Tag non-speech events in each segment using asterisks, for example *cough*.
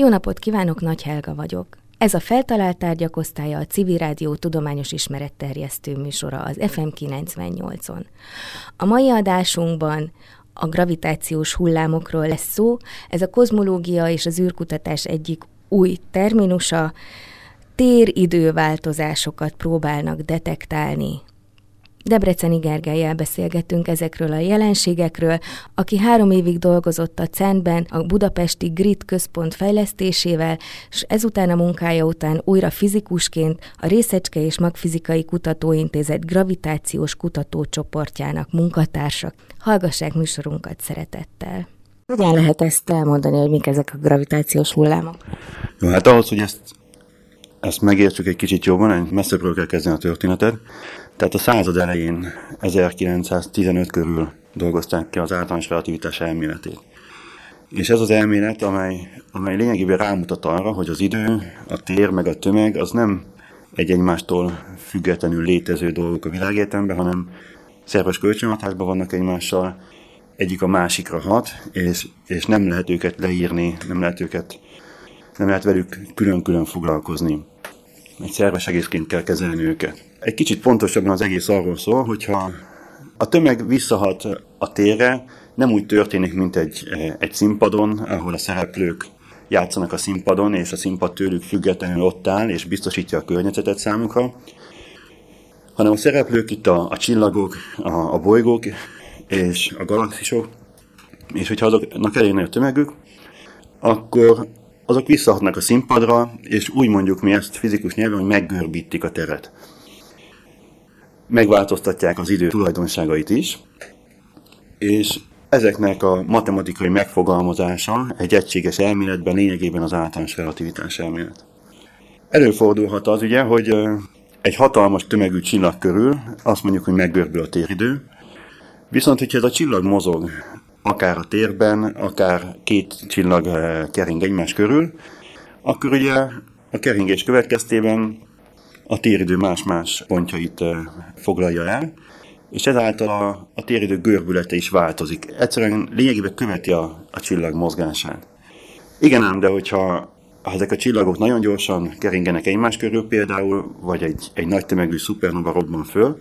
Jó napot kívánok, Nagy Helga vagyok. Ez a feltalált tárgyak osztálya a Civil Rádió tudományos ismeretterjesztő műsora az FM 98-on. A mai adásunkban a gravitációs hullámokról lesz szó, ez a kozmológia és az űrkutatás egyik új terminusa, tér-időváltozásokat próbálnak detektálni Debreceni Gergelyel beszélgettünk ezekről a jelenségekről, aki három évig dolgozott a CERN-ben a budapesti GRID központ fejlesztésével, és ezután a munkája után újra fizikusként a Részecske és Magfizikai Kutatóintézet gravitációs kutatócsoportjának munkatársa. Hallgassák műsorunkat szeretettel! Hogyan lehet ezt elmondani, hogy mik ezek a gravitációs hullámok? Jó, hát ahhoz, hogy ezt, ezt megértsük egy kicsit jobban, messzebbről kell kezdeni a történetet. Tehát a század elején, 1915 körül dolgozták ki az általános relativitás elméletét. És ez az elmélet, amely, amely lényegében rámutat arra, hogy az idő, a tér meg a tömeg az nem egy egymástól függetlenül létező dolgok a világértelemben, hanem szerves kölcsönhatásban vannak egymással, egyik a másikra hat, és, és nem lehet őket leírni, nem lehet őket, nem lehet velük külön-külön foglalkozni. Egy szerves egészként kell kezelni őket. Egy kicsit pontosabban az egész arról szól, hogyha a tömeg visszahat a térre, nem úgy történik, mint egy, egy színpadon, ahol a szereplők játszanak a színpadon, és a színpad tőlük függetlenül ott áll, és biztosítja a környezetet számukra, hanem a szereplők itt a, a csillagok, a, a bolygók és a galaxisok, és hogyha azoknak elég a tömegük, akkor azok visszahatnak a színpadra, és úgy mondjuk mi ezt fizikus nyelven, hogy meggörbítik a teret megváltoztatják az idő tulajdonságait is, és ezeknek a matematikai megfogalmazása egy egységes elméletben lényegében az általános relativitás elmélet. Előfordulhat az ugye, hogy egy hatalmas tömegű csillag körül azt mondjuk, hogy meggörbül a téridő, viszont hogyha ez a csillag mozog, akár a térben, akár két csillag kering egymás körül, akkor ugye a keringés következtében a téridő más-más pontjait foglalja el, és ezáltal a, a téridő görbülete is változik. Egyszerűen lényegében követi a, a csillag mozgását. Igen ám, de hogyha ha ezek a csillagok nagyon gyorsan keringenek egymás körül például, vagy egy, egy nagy tömegű szupernova robban föl,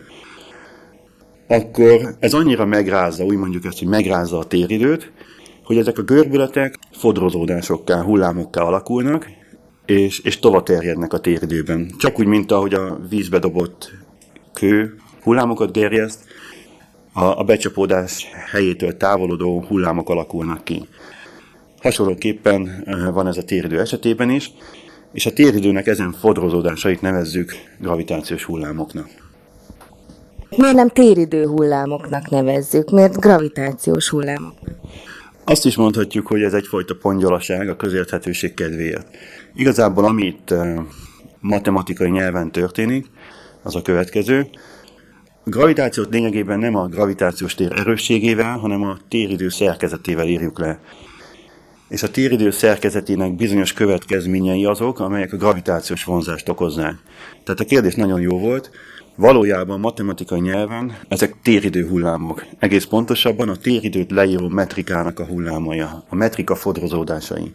akkor ez annyira megrázza, úgy mondjuk ezt, hogy megrázza a téridőt, hogy ezek a görbületek fodrozódásokká, hullámokká alakulnak, és, és tovább terjednek a téridőben. Csak úgy, mint ahogy a vízbe dobott kő hullámokat gerjeszt, a, a becsapódás helyétől távolodó hullámok alakulnak ki. Hasonlóképpen eh, van ez a téridő esetében is, és a téridőnek ezen fodrozódásait nevezzük gravitációs hullámoknak. Miért nem téridő hullámoknak nevezzük? Miért gravitációs hullámoknak? Azt is mondhatjuk, hogy ez egyfajta pongyolaság a közérthetőség kedvéért. Igazából amit matematikai nyelven történik, az a következő. A gravitációt lényegében nem a gravitációs tér erősségével, hanem a téridő szerkezetével írjuk le. És a téridő szerkezetének bizonyos következményei azok, amelyek a gravitációs vonzást okozzák. Tehát a kérdés nagyon jó volt, Valójában matematikai nyelven ezek téridő hullámok. Egész pontosabban a téridőt leíró metrikának a hullámaja, a metrika fodrozódásai.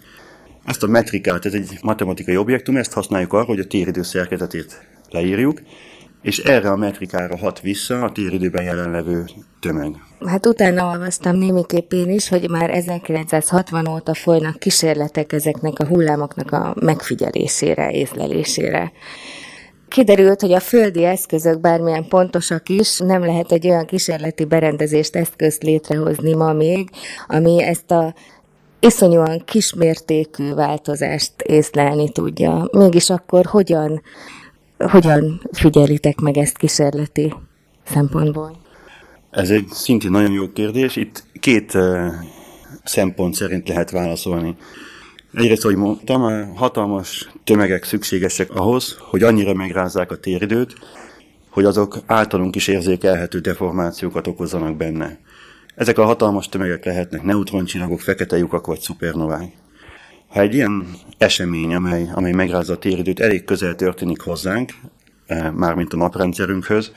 Ezt a metrikát, ez egy matematikai objektum, ezt használjuk arra, hogy a téridő szerkezetét leírjuk, és erre a metrikára hat vissza a téridőben jelenlevő tömeg. Hát utána olvastam némiképp én is, hogy már 1960 óta folynak kísérletek ezeknek a hullámoknak a megfigyelésére, észlelésére. Kiderült, hogy a földi eszközök bármilyen pontosak is, nem lehet egy olyan kísérleti berendezést, eszközt létrehozni ma még, ami ezt a iszonyúan kismértékű változást észlelni tudja. Mégis akkor hogyan, hogyan figyelitek meg ezt kísérleti szempontból? Ez egy szintén nagyon jó kérdés. Itt két uh, szempont szerint lehet válaszolni. Egyrészt, ahogy mondtam, hatalmas tömegek szükségesek ahhoz, hogy annyira megrázzák a téridőt, hogy azok általunk is érzékelhető deformációkat okozzanak benne. Ezek a hatalmas tömegek lehetnek neutroncsillagok, fekete lyukak vagy szupernovák. Ha egy ilyen esemény, amely, amely megrázza a téridőt, elég közel történik hozzánk, eh, mármint a naprendszerünkhöz,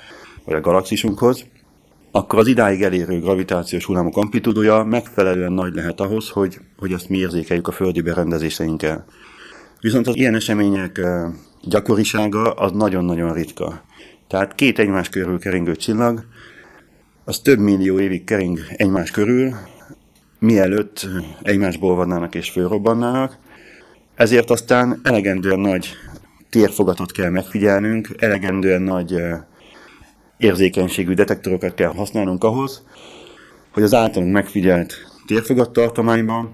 vagy a galaxisunkhoz, akkor az idáig elérő gravitációs hullámok amplitúdója megfelelően nagy lehet ahhoz, hogy, hogy ezt mi érzékeljük a földi berendezéseinkkel. Viszont az ilyen események gyakorisága az nagyon-nagyon ritka. Tehát két egymás körül keringő csillag, az több millió évig kering egymás körül, mielőtt egymásból vannának és fölrobbannának, ezért aztán elegendően nagy térfogatot kell megfigyelnünk, elegendően nagy érzékenységű detektorokat kell használnunk ahhoz, hogy az általunk megfigyelt térfogattartományban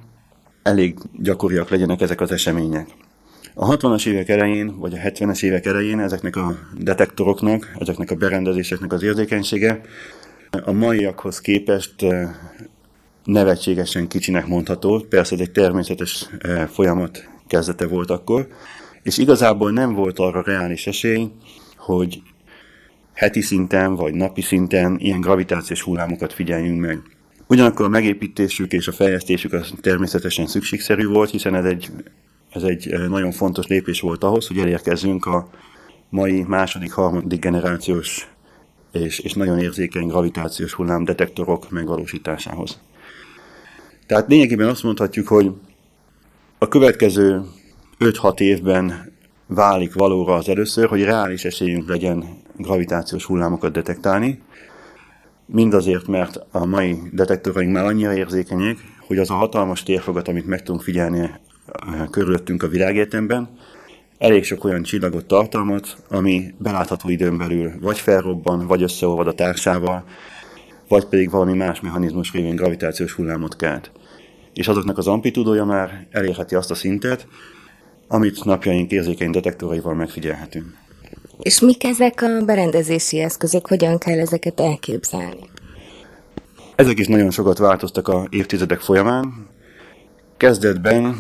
elég gyakoriak legyenek ezek az események. A 60-as évek elején, vagy a 70-es évek elején ezeknek a detektoroknak, ezeknek a berendezéseknek az érzékenysége a maiakhoz képest nevetségesen kicsinek mondható. Persze ez egy természetes folyamat kezdete volt akkor, és igazából nem volt arra reális esély, hogy heti szinten vagy napi szinten ilyen gravitációs hullámokat figyeljünk meg. Ugyanakkor a megépítésük és a fejlesztésük az természetesen szükségszerű volt, hiszen ez egy, ez egy eh, nagyon fontos lépés volt ahhoz, hogy elérkezzünk a mai második, harmadik generációs és, és nagyon érzékeny gravitációs hullám detektorok megvalósításához. Tehát lényegében azt mondhatjuk, hogy a következő 5-6 évben válik valóra az először, hogy reális esélyünk legyen gravitációs hullámokat detektálni. Mindazért, mert a mai detektoraink már annyira érzékenyek, hogy az a hatalmas térfogat, amit meg tudunk figyelni körülöttünk a világértemben, elég sok olyan csillagot tartalmat, ami belátható időn belül vagy felrobban, vagy összeolvad a társával, vagy pedig valami más mechanizmus révén gravitációs hullámot kelt. És azoknak az amplitúdója már elérheti azt a szintet, amit napjaink érzékeny detektoraival megfigyelhetünk. És mik ezek a berendezési eszközök, hogyan kell ezeket elképzelni? Ezek is nagyon sokat változtak a évtizedek folyamán. Kezdetben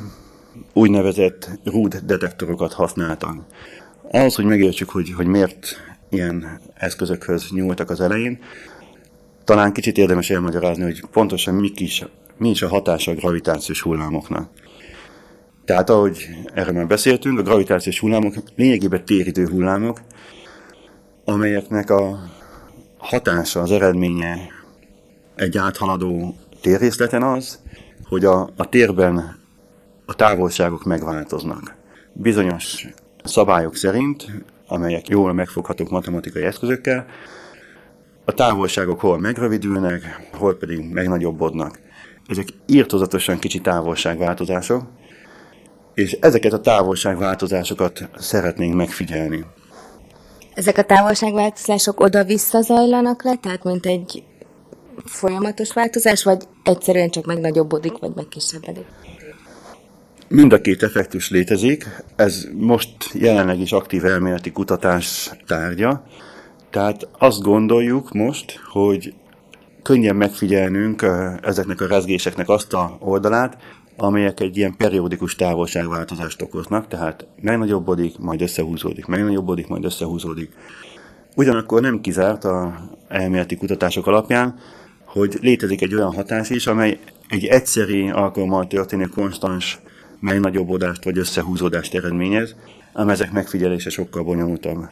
úgynevezett RUD detektorokat használtak. Ahhoz, hogy megértsük, hogy, hogy miért ilyen eszközökhöz nyúltak az elején, talán kicsit érdemes elmagyarázni, hogy pontosan mik is, mi is a hatása a gravitációs hullámoknak. Tehát ahogy erről már beszéltünk, a gravitációs hullámok lényegében térítő hullámok, amelyeknek a hatása, az eredménye egy áthaladó térrészleten az, hogy a, a térben a távolságok megváltoznak. Bizonyos szabályok szerint, amelyek jól megfoghatók matematikai eszközökkel, a távolságok hol megrövidülnek, hol pedig megnagyobbodnak. Ezek írtozatosan kicsi távolságváltozások, és ezeket a távolságváltozásokat szeretnénk megfigyelni. Ezek a távolságváltozások oda-vissza zajlanak le, tehát mint egy folyamatos változás, vagy egyszerűen csak megnagyobbodik, vagy megkisebbedik? Mind a két effektus létezik, ez most jelenleg is aktív elméleti kutatás tárgya, tehát azt gondoljuk most, hogy könnyen megfigyelnünk ezeknek a rezgéseknek azt a oldalát, amelyek egy ilyen periódikus távolságváltozást okoznak, tehát megnagyobbodik, majd összehúzódik, megnagyobbodik, majd összehúzódik. Ugyanakkor nem kizárt a elméleti kutatások alapján, hogy létezik egy olyan hatás is, amely egy egyszeri alkalommal történő konstans megnagyobbodást vagy összehúzódást eredményez, ám ezek megfigyelése sokkal bonyolultabb.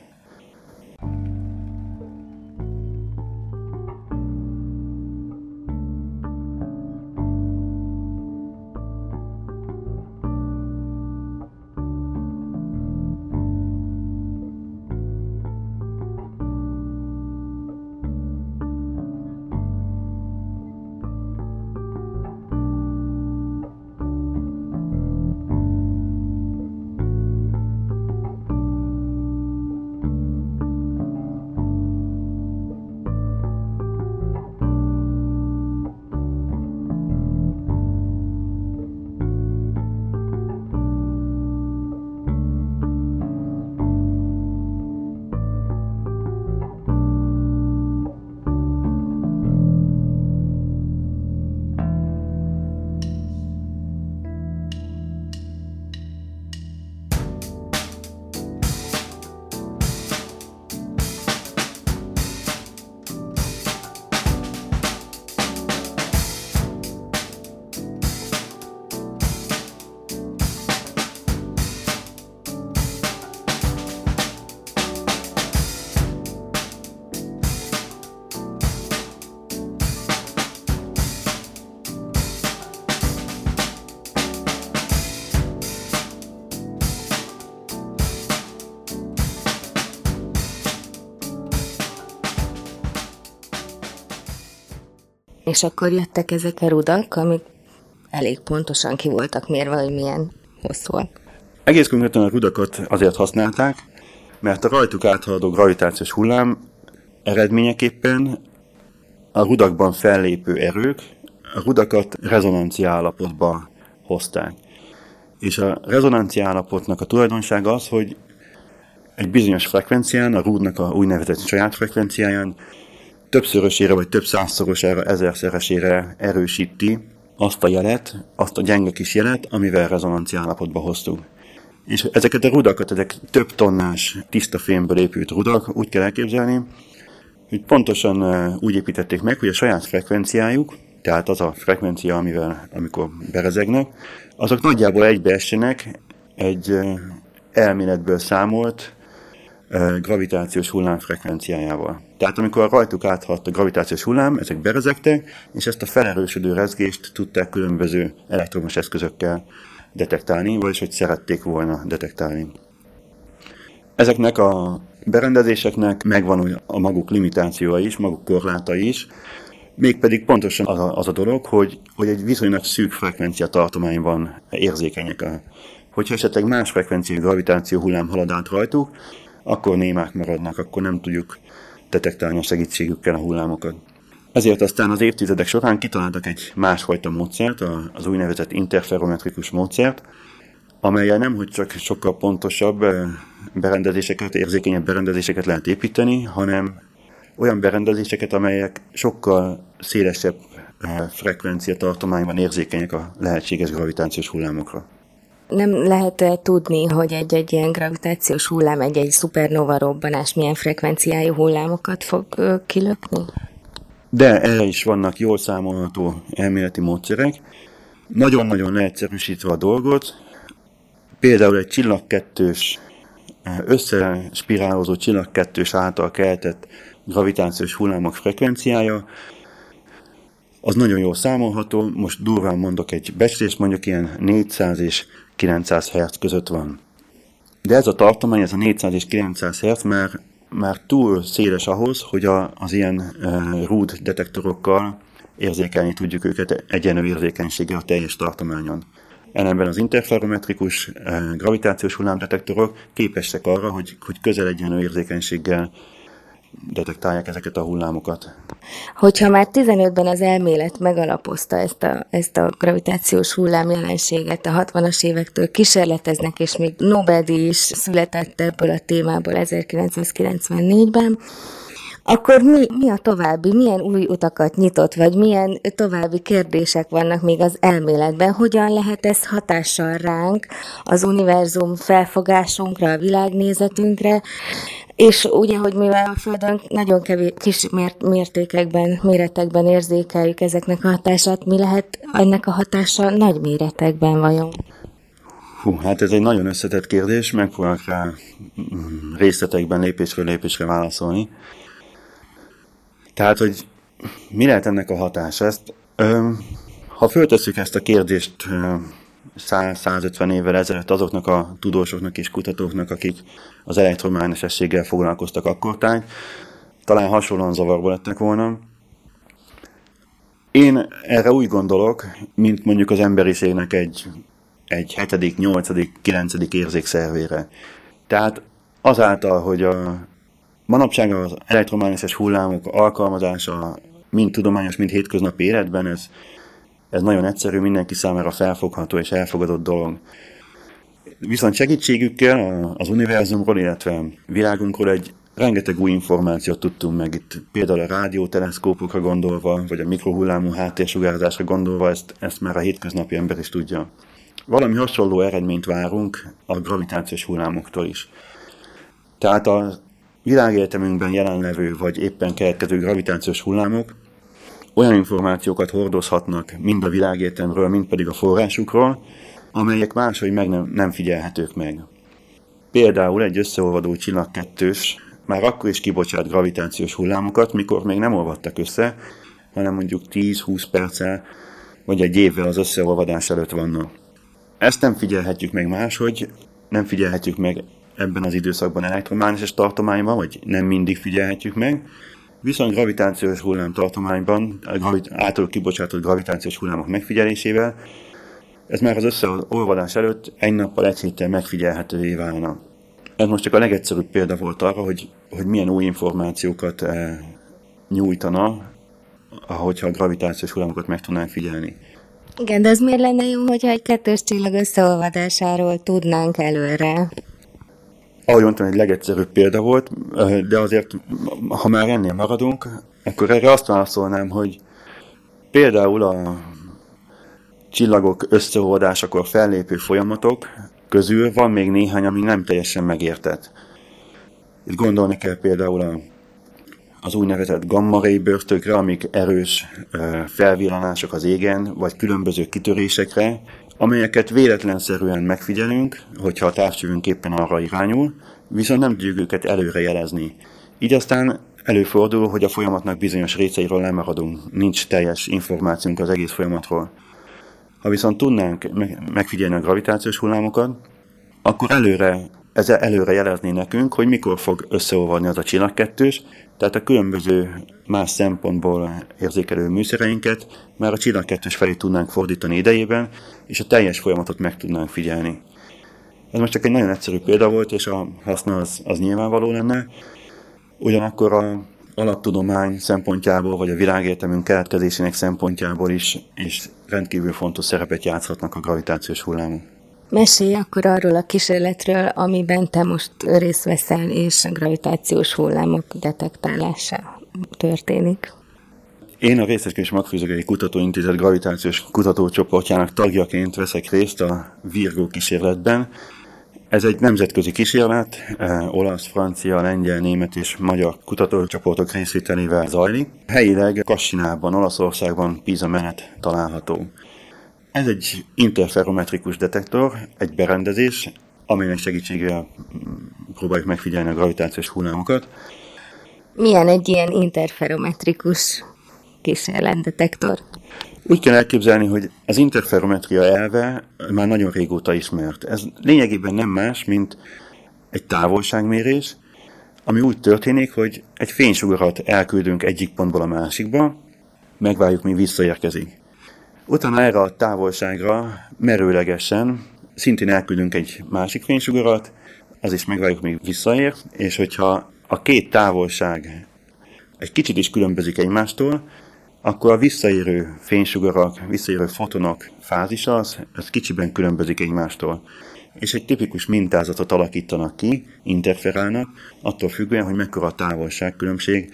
És akkor jöttek ezek a rudak, amik elég pontosan ki voltak mérve, hogy milyen hosszúak. Egész konkrétan a rudakat azért használták, mert a rajtuk áthaladó gravitációs hullám eredményeképpen a rudakban fellépő erők a rudakat rezonancia állapotba hozták. És a rezonancia állapotnak a tulajdonsága az, hogy egy bizonyos frekvencián, a rúdnak a úgynevezett saját frekvenciáján többszörösére vagy több százszorosára, ezerszeresére erősíti azt a jelet, azt a gyenge kis jelet, amivel rezonancia állapotba hoztuk. És ezeket a rudakat, ezek több tonnás tiszta fémből épült rudak, úgy kell elképzelni, hogy pontosan úgy építették meg, hogy a saját frekvenciájuk, tehát az a frekvencia, amivel, amikor berezegnek, azok nagyjából egybeessenek egy elméletből számolt gravitációs hullám frekvenciájával. Tehát amikor rajtuk áthaladt a gravitációs hullám, ezek berezegtek, és ezt a felerősödő rezgést tudták különböző elektromos eszközökkel detektálni, vagyis hogy szerették volna detektálni. Ezeknek a berendezéseknek megvan a maguk limitációi is, maguk korlátai is, mégpedig pontosan az a, az a dolog, hogy, hogy egy viszonylag szűk frekvencia tartományban érzékenyek. A, hogyha esetleg más frekvenciai gravitáció hullám halad át rajtuk, akkor némák maradnak, akkor nem tudjuk detektálni a segítségükkel a hullámokat. Ezért aztán az évtizedek során kitaláltak egy másfajta módszert, az úgynevezett interferometrikus módszert, amelyel nem, hogy csak sokkal pontosabb eh, berendezéseket, érzékenyebb berendezéseket lehet építeni, hanem olyan berendezéseket, amelyek sokkal szélesebb eh, frekvencia tartományban érzékenyek a lehetséges gravitációs hullámokra. Nem lehet -e tudni, hogy egy-egy ilyen gravitációs hullám, egy-egy szupernova robbanás milyen frekvenciájú hullámokat fog kilökni? De erre is vannak jól számolható elméleti módszerek. Nagyon-nagyon leegyszerűsítve a dolgot, például egy csillagkettős, összespirálozó csillagkettős által keltett gravitációs hullámok frekvenciája, az nagyon jól számolható, most durván mondok egy becslést, mondjuk ilyen 400 és 900 Hz között van. De ez a tartomány, ez a 400 és 900 Hz már, már túl széles ahhoz, hogy a, az ilyen uh, RUD detektorokkal érzékelni tudjuk őket egyenlő érzékenységgel a teljes tartományon. Ellenben az interferometrikus uh, gravitációs hullámdetektorok képesek arra, hogy, hogy közel egyenlő érzékenységgel detektálják ezeket a hullámokat. Hogyha már 15-ben az elmélet megalapozta ezt a, ezt a gravitációs hullám jelenséget, a 60-as évektől kísérleteznek, és még Nobel-díj is született ebből a témából 1994-ben, akkor mi, mi a további, milyen új utakat nyitott, vagy milyen további kérdések vannak még az elméletben? Hogyan lehet ez hatással ránk, az univerzum felfogásunkra, a világnézetünkre? És ugye, hogy mivel a Földön nagyon kevés kis mértékekben, méretekben érzékeljük ezeknek a hatását, mi lehet ennek a hatása nagy méretekben vajon? Hú, hát ez egy nagyon összetett kérdés, megpróbálok rá mm, részletekben lépésről lépésre válaszolni. Tehát, hogy mi lehet ennek a hatása? Ezt, ö, ha föltesszük ezt a kérdést 100-150 évvel ezelőtt azoknak a tudósoknak és kutatóknak, akik az elektromágnesességgel foglalkoztak akkortány, talán hasonlóan zavarba lettek volna. Én erre úgy gondolok, mint mondjuk az emberiségnek egy, egy hetedik, nyolcadik, kilencedik érzékszervére. Tehát azáltal, hogy a manapság az elektromágneses hullámok alkalmazása mind tudományos, mind hétköznapi életben, ez ez nagyon egyszerű, mindenki számára felfogható és elfogadott dolog. Viszont segítségükkel az univerzumról, illetve világunkról egy rengeteg új információt tudtunk meg itt, például a rádióteleszkópokra gondolva, vagy a mikrohullámú háttérsugárzásra gondolva, ezt, ezt már a hétköznapi ember is tudja. Valami hasonló eredményt várunk a gravitációs hullámoktól is. Tehát a világegyetemünkben jelenlevő, vagy éppen keletkező gravitációs hullámok olyan információkat hordozhatnak mind a világértemről, mind pedig a forrásukról, amelyek máshogy meg nem, nem figyelhetők meg. Például egy összeolvadó csillagkettős már akkor is kibocsát gravitációs hullámokat, mikor még nem olvadtak össze, hanem mondjuk 10-20 perccel vagy egy évvel az összeolvadás előtt vannak. Ezt nem figyelhetjük meg máshogy, nem figyelhetjük meg ebben az időszakban elektromágneses tartományban, vagy nem mindig figyelhetjük meg, Viszont gravitációs hullám tartományban, által kibocsátott gravitációs hullámok megfigyelésével, ez már az összeolvadás előtt egy nappal, egy héttel megfigyelhetővé válna. Ez most csak a legegyszerűbb példa volt arra, hogy, hogy milyen új információkat eh, nyújtana, ahogyha a gravitációs hullámokat meg tudnánk figyelni. Igen, de az miért lenne jó, hogyha egy kettős csillag összeolvadásáról tudnánk előre? Ahogy mondtam, egy legegyszerűbb példa volt, de azért, ha már ennél maradunk, akkor erre azt válaszolnám, hogy például a csillagok összeolvadásakor fellépő folyamatok közül van még néhány, ami nem teljesen megértett. Itt gondolni kell például a az úgynevezett gamma ray börtökre, amik erős felvillanások az égen, vagy különböző kitörésekre, amelyeket véletlenszerűen megfigyelünk, hogyha a távcsövünk éppen arra irányul, viszont nem tudjuk őket előre jelezni. Így aztán előfordul, hogy a folyamatnak bizonyos részeiről lemaradunk, nincs teljes információnk az egész folyamatról. Ha viszont tudnánk megfigyelni a gravitációs hullámokat, akkor előre, ezzel előre jelezni nekünk, hogy mikor fog összeolvadni az a csillagkettős, tehát a különböző más szempontból érzékelő műszereinket már a csillagkettős felé tudnánk fordítani idejében, és a teljes folyamatot meg tudnánk figyelni. Ez most csak egy nagyon egyszerű példa volt, és a haszna az, az nyilvánvaló lenne. Ugyanakkor a alaptudomány szempontjából, vagy a világértelmünk keletkezésének szempontjából is, is rendkívül fontos szerepet játszhatnak a gravitációs hullámok. Mesélj akkor arról a kísérletről, amiben te most részt veszel, és a gravitációs hullámok detektálása történik. Én a Részecskés Magfizikai Kutatóintézet gravitációs kutatócsoportjának tagjaként veszek részt a Virgo kísérletben. Ez egy nemzetközi kísérlet, eh, olasz, francia, lengyel, német és magyar kutatócsoportok részvételével zajlik. Helyileg Kassinában, Olaszországban Pisa menet található. Ez egy interferometrikus detektor, egy berendezés, amelynek segítségével próbáljuk megfigyelni a gravitációs hullámokat. Milyen egy ilyen interferometrikus kísérletdetektor? Úgy kell elképzelni, hogy az interferometria elve már nagyon régóta ismert. Ez lényegében nem más, mint egy távolságmérés, ami úgy történik, hogy egy fénysugarat elküldünk egyik pontból a másikba, megvárjuk, mi visszaérkezik. Utána erre a távolságra merőlegesen szintén elküldünk egy másik fénysugarat, az is megvárjuk, még visszaér, és hogyha a két távolság egy kicsit is különbözik egymástól, akkor a visszaérő fénysugarak, visszaérő fotonok fázisa az, az kicsiben különbözik egymástól. És egy tipikus mintázatot alakítanak ki, interferálnak, attól függően, hogy mekkora a távolság különbség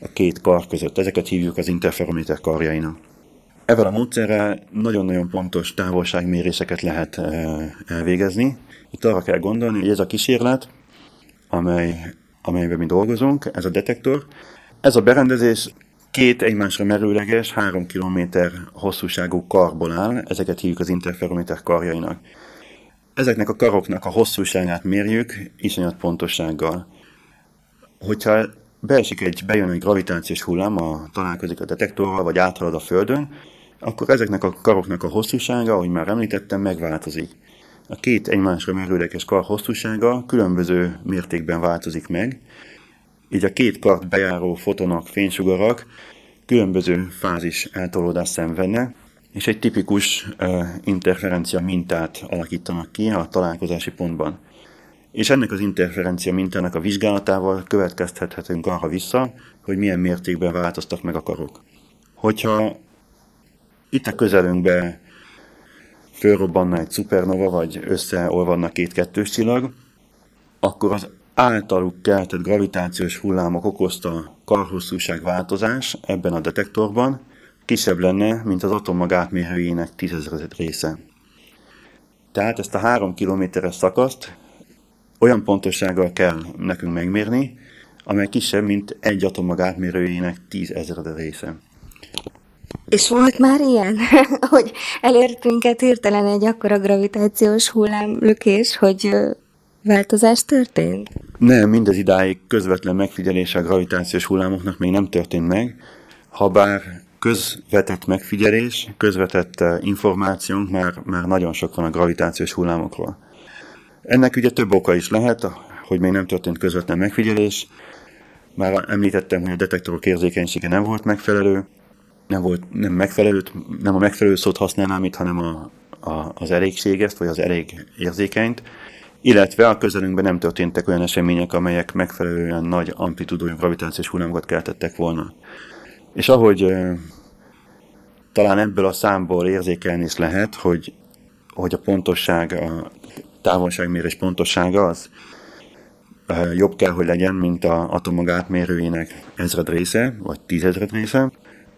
a két kar között. Ezeket hívjuk az interferométer karjainak. Ezzel a módszerrel nagyon-nagyon pontos távolságméréseket lehet eh, elvégezni. Itt arra kell gondolni, hogy ez a kísérlet, amely, amelyben mi dolgozunk, ez a detektor, ez a berendezés két egymásra merőleges, három kilométer hosszúságú karból áll, ezeket hívjuk az interferométer karjainak. Ezeknek a karoknak a hosszúságát mérjük iszonyat pontossággal. Hogyha beesik egy, bejön egy gravitációs hullám, a, találkozik a detektorral, vagy áthalad a Földön, akkor ezeknek a karoknak a hosszúsága, ahogy már említettem, megváltozik. A két egymásra merődekes kar hosszúsága különböző mértékben változik meg, így a két kart bejáró fotonok, fénysugarak különböző fázis eltolódást szenvednek, és egy tipikus uh, interferencia mintát alakítanak ki a találkozási pontban. És ennek az interferencia mintának a vizsgálatával következtethetünk arra vissza, hogy milyen mértékben változtak meg a karok. Hogyha itt a közelünkbe fölrobbanna egy szupernova, vagy összeolvadna két kettős csillag, akkor az általuk keltett gravitációs hullámok okozta karhosszúság változás ebben a detektorban kisebb lenne, mint az atommag átmérőjének tízezred része. Tehát ezt a három kilométeres szakaszt olyan pontossággal kell nekünk megmérni, amely kisebb, mint egy atommag átmérőjének tízezred része. És volt már ilyen, *laughs* hogy elért minket hirtelen egy akkora gravitációs hullámlökés, hogy változás történt? Nem, mindez idáig közvetlen megfigyelése a gravitációs hullámoknak még nem történt meg, ha bár közvetett megfigyelés, közvetett eh, információnk már, már nagyon sok van a gravitációs hullámokról. Ennek ugye több oka is lehet, hogy még nem történt közvetlen megfigyelés. Már említettem, hogy a detektorok érzékenysége nem volt megfelelő, nem volt nem megfelelő, nem a megfelelő szót használnám itt, hanem a, a, az elégséget, vagy az elég érzékenyt, illetve a közelünkben nem történtek olyan események, amelyek megfelelően nagy amplitudójú gravitációs hullámokat keltettek volna. És ahogy talán ebből a számból érzékelni is lehet, hogy, hogy a pontosság, a távolságmérés pontossága az jobb kell, hogy legyen, mint a atomok átmérőjének ezred része, vagy tízezred része.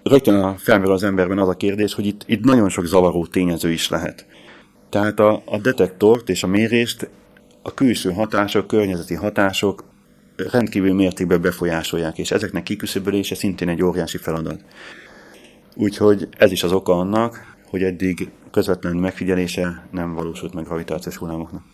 Rögtön felmerül az emberben az a kérdés, hogy itt, itt nagyon sok zavaró tényező is lehet. Tehát a, a detektort és a mérést a külső hatások, környezeti hatások rendkívül mértékben befolyásolják, és ezeknek kiküszöbölése szintén egy óriási feladat. Úgyhogy ez is az oka annak, hogy eddig közvetlen megfigyelése nem valósult meg gravitációs hullámoknak.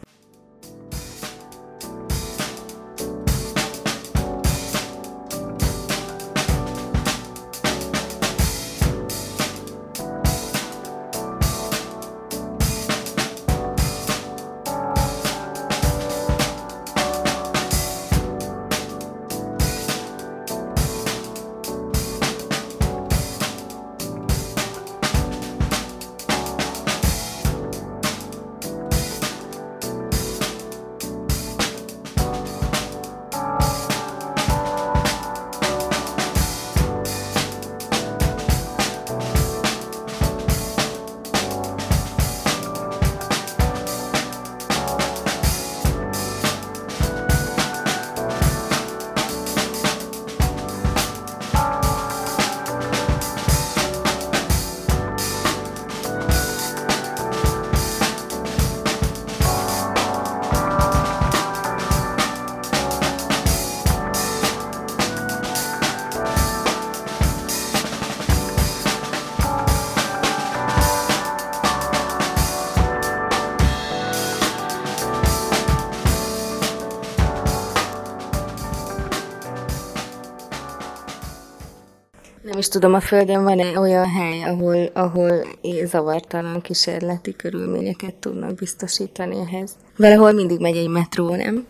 Tudom, a Földön van-e olyan hely, ahol, ahol zavartalan kísérleti körülményeket tudnak biztosítani ehhez? Valahol mindig megy egy metró, nem?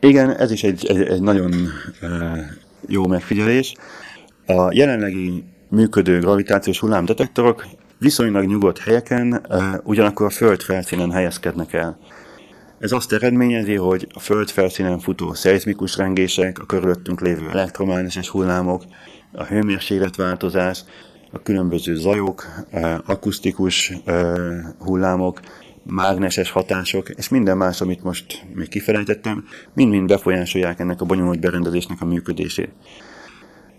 Igen, ez is egy, egy, egy nagyon uh, jó megfigyelés. A jelenlegi működő gravitációs hullámdetektorok viszonylag nyugodt helyeken, uh, ugyanakkor a Föld felszínen helyezkednek el. Ez azt eredményezi, hogy a Föld felszínen futó szeizmikus rengések, a körülöttünk lévő elektromágneses hullámok, a hőmérsékletváltozás, a különböző zajok, akusztikus hullámok, mágneses hatások, és minden más, amit most még kifelejtettem, mind-mind befolyásolják ennek a bonyolult berendezésnek a működését.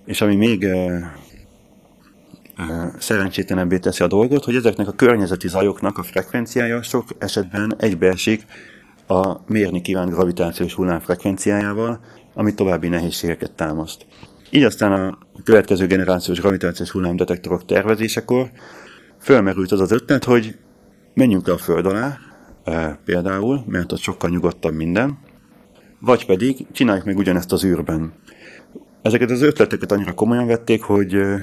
És ami még szerencsétlenebbé teszi a dolgot, hogy ezeknek a környezeti zajoknak a frekvenciája sok esetben egybeesik a mérni kívánt gravitációs hullám frekvenciájával, ami további nehézségeket támaszt. Így aztán a következő generációs gravitációs hullámdetektorok tervezésekor fölmerült az az ötlet, hogy menjünk le a föld alá, e, például, mert ott sokkal nyugodtabb minden, vagy pedig csináljuk meg ugyanezt az űrben. Ezeket az ötleteket annyira komolyan vették, hogy e,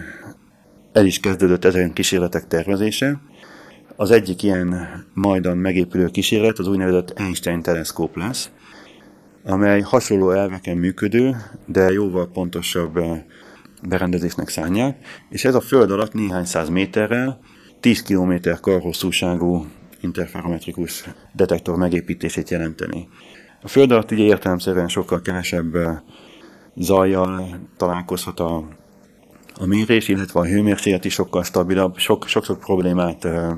el is kezdődött ezen kísérletek tervezése. Az egyik ilyen majdan megépülő kísérlet az úgynevezett Einstein teleszkóp lesz, amely hasonló elveken működő, de jóval pontosabb eh, berendezésnek szánják, és ez a föld alatt néhány száz méterrel 10 km karhosszúságú interferometrikus detektor megépítését jelenteni. A föld alatt ugye értelemszerűen sokkal kevesebb eh, zajjal találkozhat a, a mérés, illetve a hőmérséklet is sokkal stabilabb, sok, sok-sok problémát eh,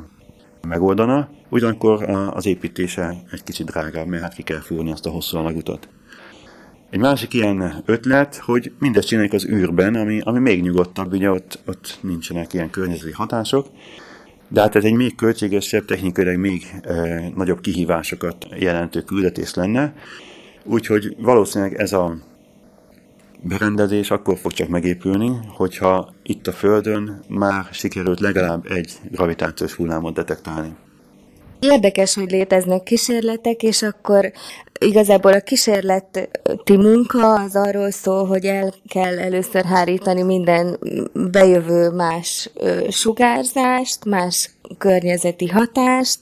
megoldana, ugyanakkor az építése egy kicsit drágább, mert hát ki kell fúrni azt a hosszú alagutat. Egy másik ilyen ötlet, hogy mindezt csináljuk az űrben, ami, ami még nyugodtabb, ugye ott, ott nincsenek ilyen környezeti hatások, de hát ez egy még költségesebb, technikailag még e, nagyobb kihívásokat jelentő küldetés lenne, úgyhogy valószínűleg ez a berendezés akkor fog csak megépülni, hogyha itt a Földön már sikerült legalább egy gravitációs hullámot detektálni. Érdekes, hogy léteznek kísérletek, és akkor igazából a kísérleti munka az arról szól, hogy el kell először hárítani minden bejövő más sugárzást, más környezeti hatást.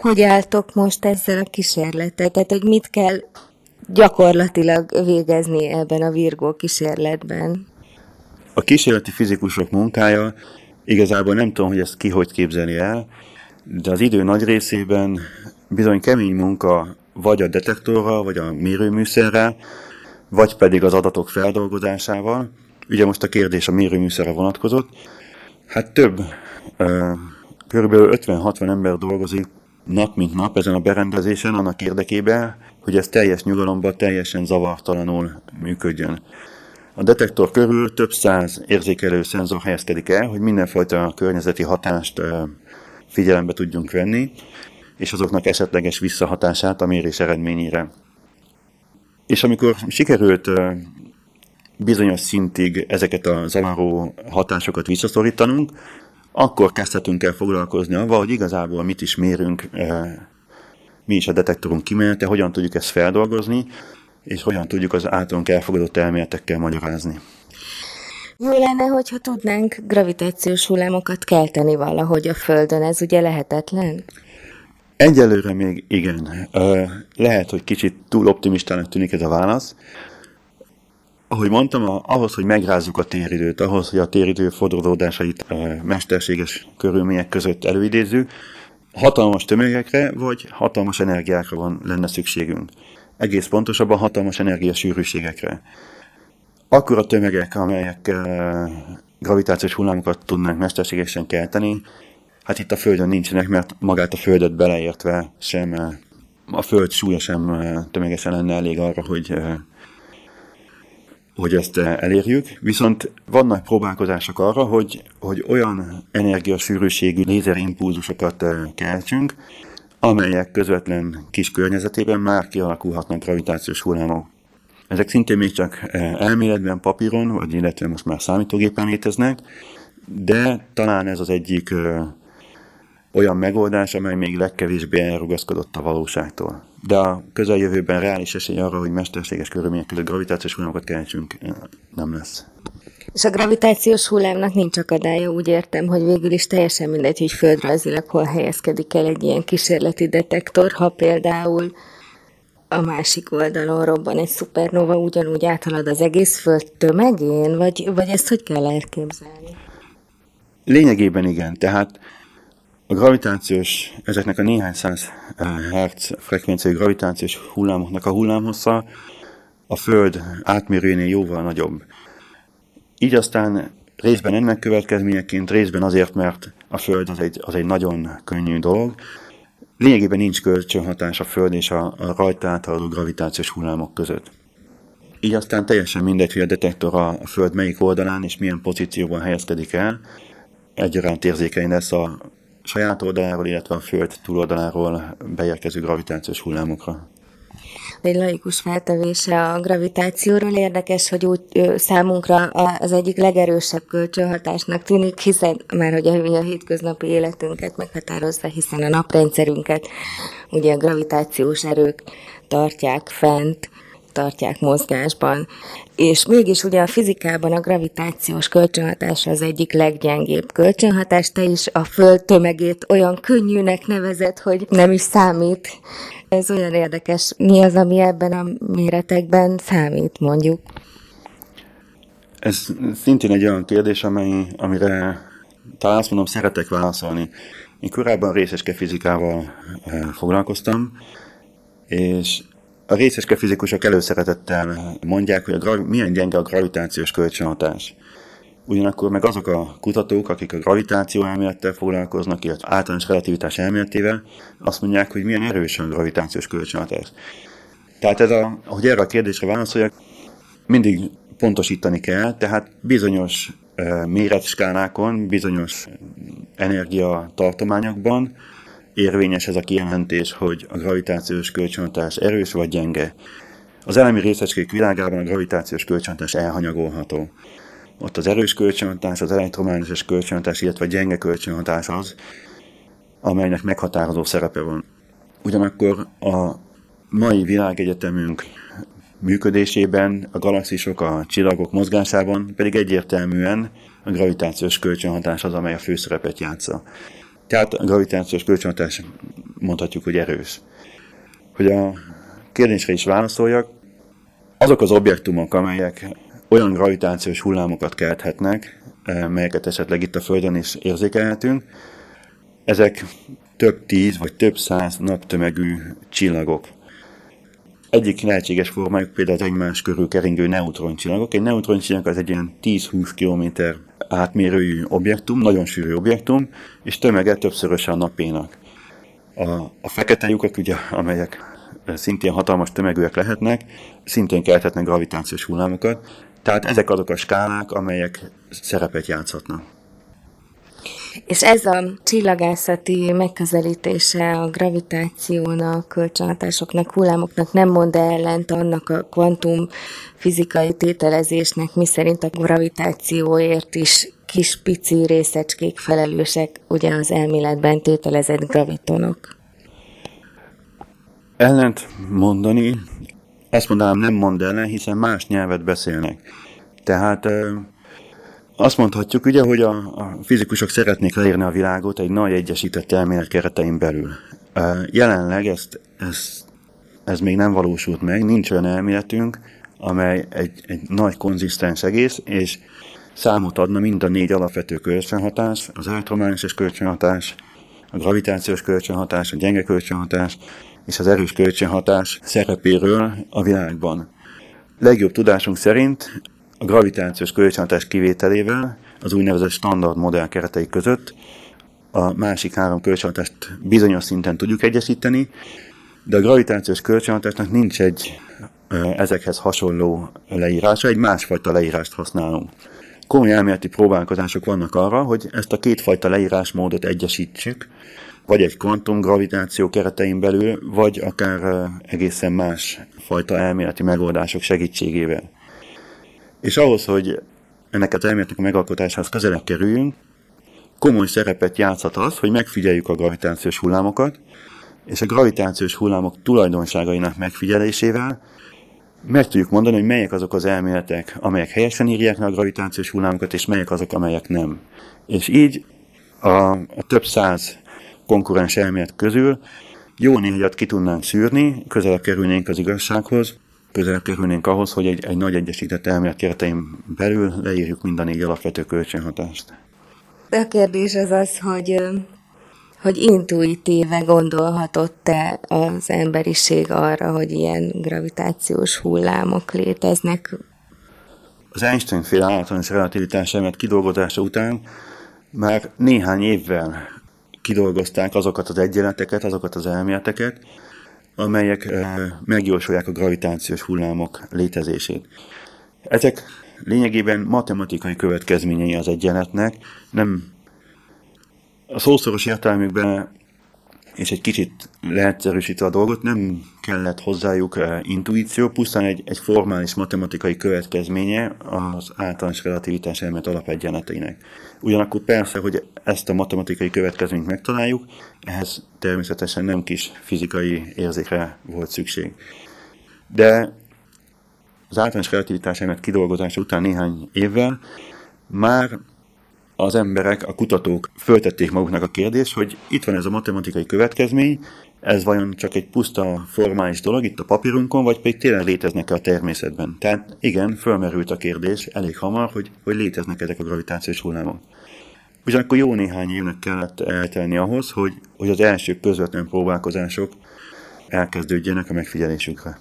Hogy álltok most ezzel a kísérletet? Tehát, hogy mit kell gyakorlatilag végezni ebben a Virgó kísérletben? A kísérleti fizikusok munkája igazából nem tudom, hogy ezt ki hogy képzeli el, de az idő nagy részében bizony kemény munka vagy a detektorral, vagy a mérőműszerrel, vagy pedig az adatok feldolgozásával. Ugye most a kérdés a mérőműszerre vonatkozott. Hát több, körülbelül 50-60 ember dolgozik nap mint nap ezen a berendezésen annak érdekében, hogy ez teljes nyugalomban, teljesen zavartalanul működjön. A detektor körül több száz érzékelő szenzor helyezkedik el, hogy mindenfajta környezeti hatást figyelembe tudjunk venni, és azoknak esetleges visszahatását a mérés eredményére. És amikor sikerült bizonyos szintig ezeket a zavaró hatásokat visszaszorítanunk, akkor kezdhetünk el foglalkozni avval, hogy igazából mit is mérünk, mi is a detektorunk kimenete, hogyan tudjuk ezt feldolgozni, és hogyan tudjuk az általunk elfogadott elméletekkel magyarázni. Jó lenne, hogyha tudnánk gravitációs hullámokat kelteni valahogy a Földön, ez ugye lehetetlen? Egyelőre még igen. Lehet, hogy kicsit túl optimistának tűnik ez a válasz. Ahogy mondtam, ahhoz, hogy megrázzuk a téridőt, ahhoz, hogy a téridő fordulódásait mesterséges körülmények között előidézzük, hatalmas tömegekre vagy hatalmas energiákra van lenne szükségünk. Egész pontosabban hatalmas energiasűrűségekre. Akkor a tömegek, amelyek gravitációs hullámokat tudnánk mesterségesen kelteni, hát itt a Földön nincsenek, mert magát a Földet beleértve sem a Föld súlya sem tömegesen lenne elég arra, hogy hogy ezt elérjük, viszont vannak próbálkozások arra, hogy, hogy olyan energiasűrűségű lézerimpulzusokat keltsünk, amelyek közvetlen kis környezetében már kialakulhatnak gravitációs hullámok. Ezek szintén még csak elméletben, papíron, vagy illetve most már számítógépen léteznek, de talán ez az egyik olyan megoldás, amely még legkevésbé elrugaszkodott a valóságtól. De a közeljövőben reális esély arra, hogy mesterséges körülmények között gravitációs hullámokat keltsünk, nem lesz. És a gravitációs hullámnak nincs akadálya, úgy értem, hogy végül is teljesen mindegy, hogy földrajzilag hol helyezkedik el egy ilyen kísérleti detektor, ha például a másik oldalon robban egy szupernova, ugyanúgy áthalad az egész föld tömegén, vagy, vagy ezt hogy kell elképzelni? Lényegében igen, tehát a gravitációs, ezeknek a néhány száz eh, hertz frekvenciai gravitációs hullámoknak a hullámhossza a Föld átmérőjénél jóval nagyobb. Így aztán részben ennek következményeként, részben azért, mert a Föld az egy, az egy nagyon könnyű dolog, lényegében nincs kölcsönhatás a Föld és a, a rajta áthaladó gravitációs hullámok között. Így aztán teljesen mindegy, hogy a detektor a Föld melyik oldalán és milyen pozícióban helyezkedik el, egyaránt érzékeny lesz a saját oldaláról, illetve a Föld túloldaláról beérkező gravitációs hullámokra. Egy laikus feltevése a gravitációról érdekes, hogy úgy számunkra az egyik legerősebb kölcsönhatásnak tűnik, hiszen már hogy a hétköznapi életünket meghatározza, hiszen a naprendszerünket ugye a gravitációs erők tartják fent, tartják mozgásban. És mégis ugye a fizikában a gravitációs kölcsönhatás az egyik leggyengébb kölcsönhatás. Te is a Föld tömegét olyan könnyűnek nevezett, hogy nem is számít. Ez olyan érdekes. Mi az, ami ebben a méretekben számít, mondjuk? Ez szintén egy olyan kérdés, amely, amire talán azt mondom, szeretek válaszolni. Én korábban részeske fizikával eh, foglalkoztam, és a részeske fizikusok előszeretettel mondják, hogy a gravi- milyen gyenge a gravitációs kölcsönhatás. Ugyanakkor meg azok a kutatók, akik a gravitáció elmélettel foglalkoznak, illetve általános relativitás elméletével, azt mondják, hogy milyen erős a gravitációs kölcsönhatás. Tehát ez a, hogy erre a kérdésre válaszoljak, mindig pontosítani kell, tehát bizonyos méretskálákon, bizonyos energiatartományokban érvényes ez a kijelentés, hogy a gravitációs kölcsönhatás erős vagy gyenge. Az elemi részecskék világában a gravitációs kölcsönhatás elhanyagolható. Ott az erős kölcsönhatás, az elektromágneses kölcsönhatás, illetve a gyenge kölcsönhatás az, amelynek meghatározó szerepe van. Ugyanakkor a mai világegyetemünk működésében, a galaxisok, a csillagok mozgásában pedig egyértelműen a gravitációs kölcsönhatás az, amely a főszerepet játsza. Tehát a gravitációs kölcsönhatás mondhatjuk, hogy erős. Hogy a kérdésre is válaszoljak, azok az objektumok, amelyek olyan gravitációs hullámokat kelthetnek, melyeket esetleg itt a Földön is érzékelhetünk, ezek több tíz vagy több száz naptömegű csillagok. Egyik lehetséges formájuk például az egymás körül keringő neutroncsillagok. Egy neutroncsillag az egy ilyen 10-20 km átmérőjű objektum, nagyon sűrű objektum, és tömege többszöröse a napénak. A, a fekete lyukak, ugye, amelyek szintén hatalmas tömegűek lehetnek, szintén kelthetnek gravitációs hullámokat, tehát ezek azok a skálák, amelyek szerepet játszhatnak. És ez a csillagászati megközelítése a gravitációnak, kölcsönhatásoknak, hullámoknak nem mond ellent annak a kvantum fizikai tételezésnek, miszerint a gravitációért is kis pici részecskék felelősek, ugye az elméletben tételezett gravitonok. Ellent mondani, ezt mondanám nem mond ellen, hiszen más nyelvet beszélnek. Tehát azt mondhatjuk ugye, hogy a, a fizikusok szeretnék leírni a világot egy nagy egyesített elmélet keretein belül. Jelenleg ezt, ezt, ez még nem valósult meg, nincs olyan elméletünk, amely egy, egy nagy konzisztens egész, és számot adna mind a négy alapvető kölcsönhatás, az elektromágneses kölcsönhatás, a gravitációs kölcsönhatás, a gyenge kölcsönhatás és az erős kölcsönhatás szerepéről a világban. Legjobb tudásunk szerint a gravitációs kölcsönhatás kivételével az úgynevezett standard modell keretei között a másik három kölcsönhatást bizonyos szinten tudjuk egyesíteni, de a gravitációs kölcsönhatásnak nincs egy ezekhez hasonló leírása, egy másfajta leírást használunk. Komoly elméleti próbálkozások vannak arra, hogy ezt a kétfajta leírásmódot egyesítsük, vagy egy kvantumgravitáció keretein belül, vagy akár egészen más fajta elméleti megoldások segítségével. És ahhoz, hogy ennek az elméletnek a megalkotásához közelebb kerüljünk, komoly szerepet játszhat az, hogy megfigyeljük a gravitációs hullámokat, és a gravitációs hullámok tulajdonságainak megfigyelésével meg tudjuk mondani, hogy melyek azok az elméletek, amelyek helyesen írják le a gravitációs hullámokat, és melyek azok, amelyek nem. És így a, a több száz konkurens elmélet közül jó négyat ki tudnánk szűrni, közelebb kerülnénk az igazsághoz, közel kerülnénk ahhoz, hogy egy, egy nagy egyesített elmélet keretein belül leírjuk mind a négy alapvető kölcsönhatást. A kérdés az az, hogy hogy intuitíve gondolhatott-e az emberiség arra, hogy ilyen gravitációs hullámok léteznek? Az Einstein-féle általános relativitás elmélet kidolgozása után már néhány évvel kidolgozták azokat az egyenleteket, azokat az elméleteket, amelyek megjósolják a gravitációs hullámok létezését. Ezek lényegében matematikai következményei az egyenletnek, nem a szószoros értelmükben és egy kicsit leegyszerűsítve a dolgot, nem kellett hozzájuk intuíció, pusztán egy, egy formális matematikai következménye az általános relativitás elmélet alapegyenleteinek. Ugyanakkor persze, hogy ezt a matematikai következményt megtaláljuk, ehhez természetesen nem kis fizikai érzékre volt szükség. De az általános relativitás elmélet kidolgozása után néhány évvel már az emberek, a kutatók föltették maguknak a kérdést, hogy itt van ez a matematikai következmény, ez vajon csak egy puszta formális dolog itt a papírunkon, vagy pedig tényleg léteznek-e a természetben? Tehát igen, fölmerült a kérdés elég hamar, hogy, hogy léteznek ezek a gravitációs hullámok. Ugyanakkor jó néhány évnek kellett eltelni ahhoz, hogy, hogy az első közvetlen próbálkozások elkezdődjenek a megfigyelésükre.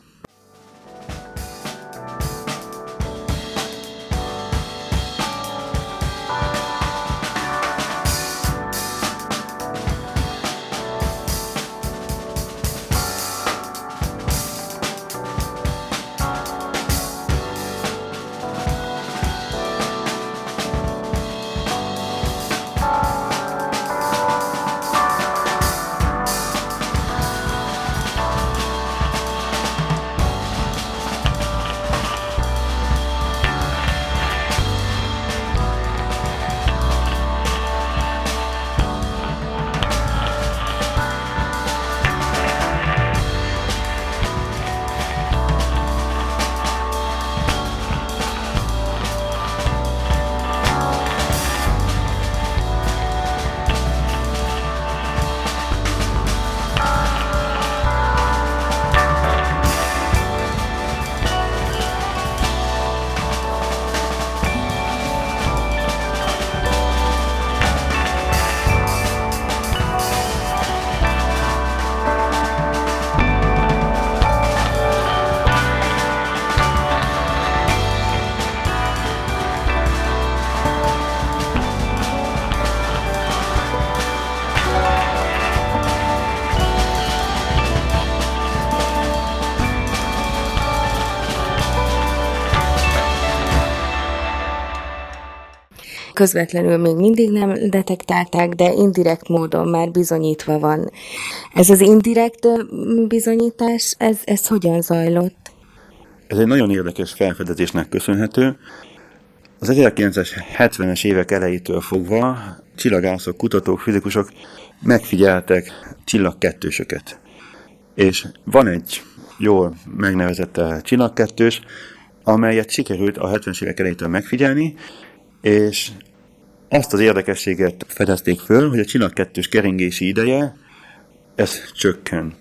Közvetlenül még mindig nem detektálták, de indirekt módon már bizonyítva van. Ez az indirekt bizonyítás, ez, ez hogyan zajlott? Ez egy nagyon érdekes felfedezésnek köszönhető. Az 1970-es évek elejétől fogva csillagászok, kutatók, fizikusok megfigyeltek csillagkettősöket. És van egy jól megnevezett csillagkettős, amelyet sikerült a 70-es évek elejétől megfigyelni, és azt az érdekességet fedezték föl, hogy a csillagkettős keringési ideje, ez csökken.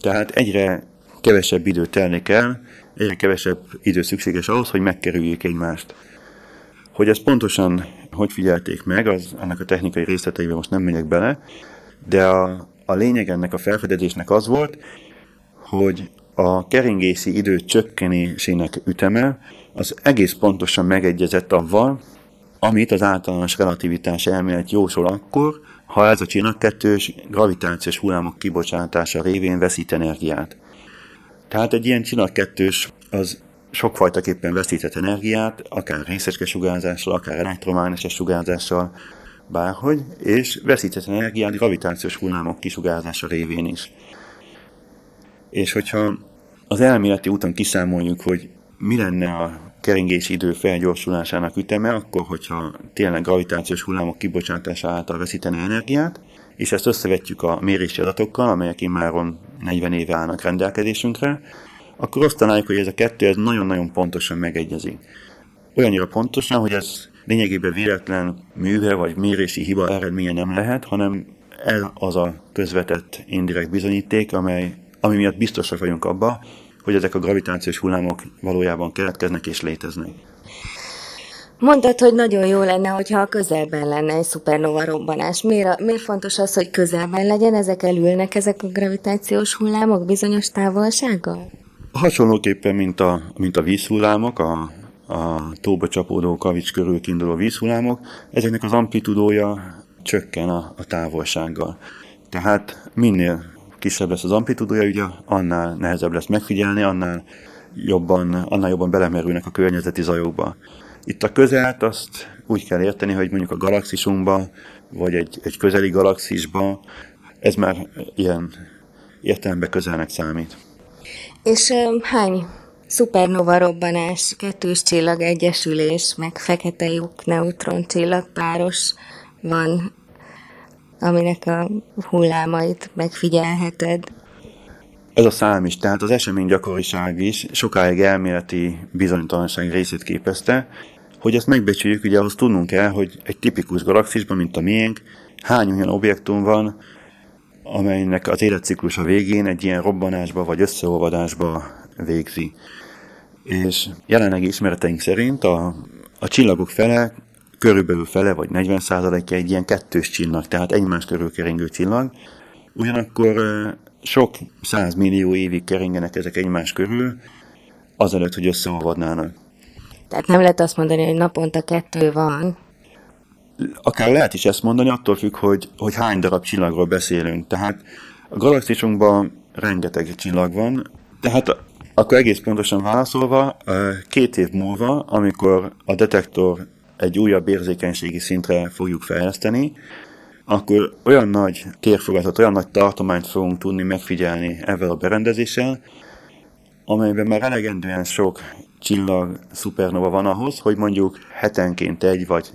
Tehát egyre kevesebb idő telnik el, egyre kevesebb idő szükséges ahhoz, hogy megkerüljék egymást. Hogy ezt pontosan hogy figyelték meg, az annak a technikai részleteibe most nem megyek bele, de a, a lényeg ennek a felfedezésnek az volt, hogy a keringési idő csökkenésének üteme az egész pontosan megegyezett avval, amit az általános relativitás elmélet jósol akkor, ha ez a csillagkettős gravitációs hullámok kibocsátása révén veszít energiát. Tehát egy ilyen csillagkettős az sokfajtaképpen veszített energiát, akár részecske sugárzással, akár elektromágneses sugárzással, bárhogy, és veszített energiát gravitációs hullámok kisugárzása révén is. És hogyha az elméleti úton kiszámoljuk, hogy mi lenne a keringési idő felgyorsulásának üteme, akkor, hogyha tényleg gravitációs hullámok kibocsátása által veszítene energiát, és ezt összevetjük a mérési adatokkal, amelyek immáron 40 éve állnak rendelkezésünkre, akkor azt találjuk, hogy ez a kettő ez nagyon-nagyon pontosan megegyezik. Olyannyira pontosan, hogy ez lényegében véletlen műve vagy mérési hiba eredménye nem lehet, hanem ez az a közvetett indirekt bizonyíték, amely, ami miatt biztosak vagyunk abba, hogy ezek a gravitációs hullámok valójában keletkeznek és léteznek. Mondtad, hogy nagyon jó lenne, hogyha a közelben lenne egy szupernova robbanás. Miért, miért fontos az, hogy közelben legyen? Ezek elülnek ezek a gravitációs hullámok bizonyos távolsággal? Hasonlóképpen, mint a, mint a vízhullámok, a, a tóba csapódó kavics körül kiinduló vízhullámok, ezeknek az amplitudója csökken a, a távolsággal. Tehát minél kisebb lesz az amplitudója, ugye annál nehezebb lesz megfigyelni, annál jobban, annál jobban belemerülnek a környezeti zajokba. Itt a közelt azt úgy kell érteni, hogy mondjuk a galaxisunkba, vagy egy, egy közeli galaxisba, ez már ilyen értelemben közelnek számít. És um, hány szupernova robbanás, kettős csillag egyesülés, meg fekete lyuk neutron csillagpáros van, aminek a hullámait megfigyelheted. Ez a szám is, tehát az esemény gyakoriság is sokáig elméleti bizonytalanság részét képezte, hogy ezt megbecsüljük, ugye ahhoz tudnunk kell, hogy egy tipikus galaxisban, mint a miénk, hány olyan objektum van, amelynek az életciklus a végén egy ilyen robbanásba vagy összeolvadásba végzi. És jelenlegi ismereteink szerint a, a csillagok fele, körülbelül fele vagy 40 százalékja egy ilyen kettős csillag, tehát egymás körül keringő csillag. Ugyanakkor sok százmillió évig keringenek ezek egymás körül, azelőtt, hogy összeolvadnának. Tehát nem lehet azt mondani, hogy naponta kettő van. Akár lehet is ezt mondani, attól függ, hogy, hogy hány darab csillagról beszélünk. Tehát a galaxisunkban rengeteg csillag van, tehát akkor egész pontosan válaszolva, két év múlva, amikor a detektor egy újabb érzékenységi szintre fogjuk fejleszteni, akkor olyan nagy térfogatot, olyan nagy tartományt fogunk tudni megfigyelni ezzel a berendezéssel, amelyben már elegendően sok csillag szupernova van ahhoz, hogy mondjuk hetenként egy vagy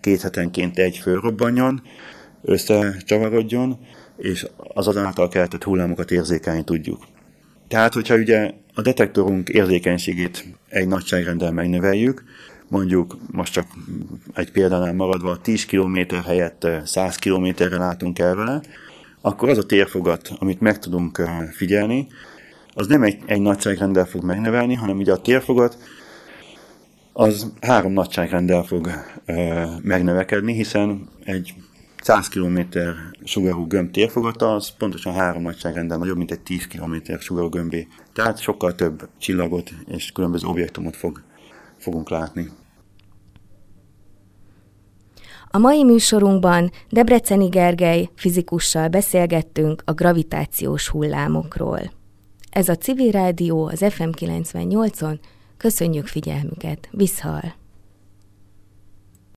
két hetenként egy fölrobbanjon, összecsavarodjon, és az azáltal keltett hullámokat érzékelni tudjuk. Tehát, hogyha ugye a detektorunk érzékenységét egy nagyságrendel megnöveljük, mondjuk most csak egy példánál maradva 10 km helyett 100 km-re látunk el vele, akkor az a térfogat, amit meg tudunk figyelni, az nem egy, egy nagyságrendel fog megnövelni, hanem ugye a térfogat az három nagyságrendel fog ö, megnövekedni, hiszen egy 100 km sugarú gömb térfogata az pontosan három nagyságrendel nagyobb, mint egy 10 km sugarú gömbé. Tehát sokkal több csillagot és különböző objektumot fog, fogunk látni. A mai műsorunkban Debreceni Gergely fizikussal beszélgettünk a gravitációs hullámokról. Ez a Civil Rádió az FM 98-on. Köszönjük figyelmüket. Viszhal!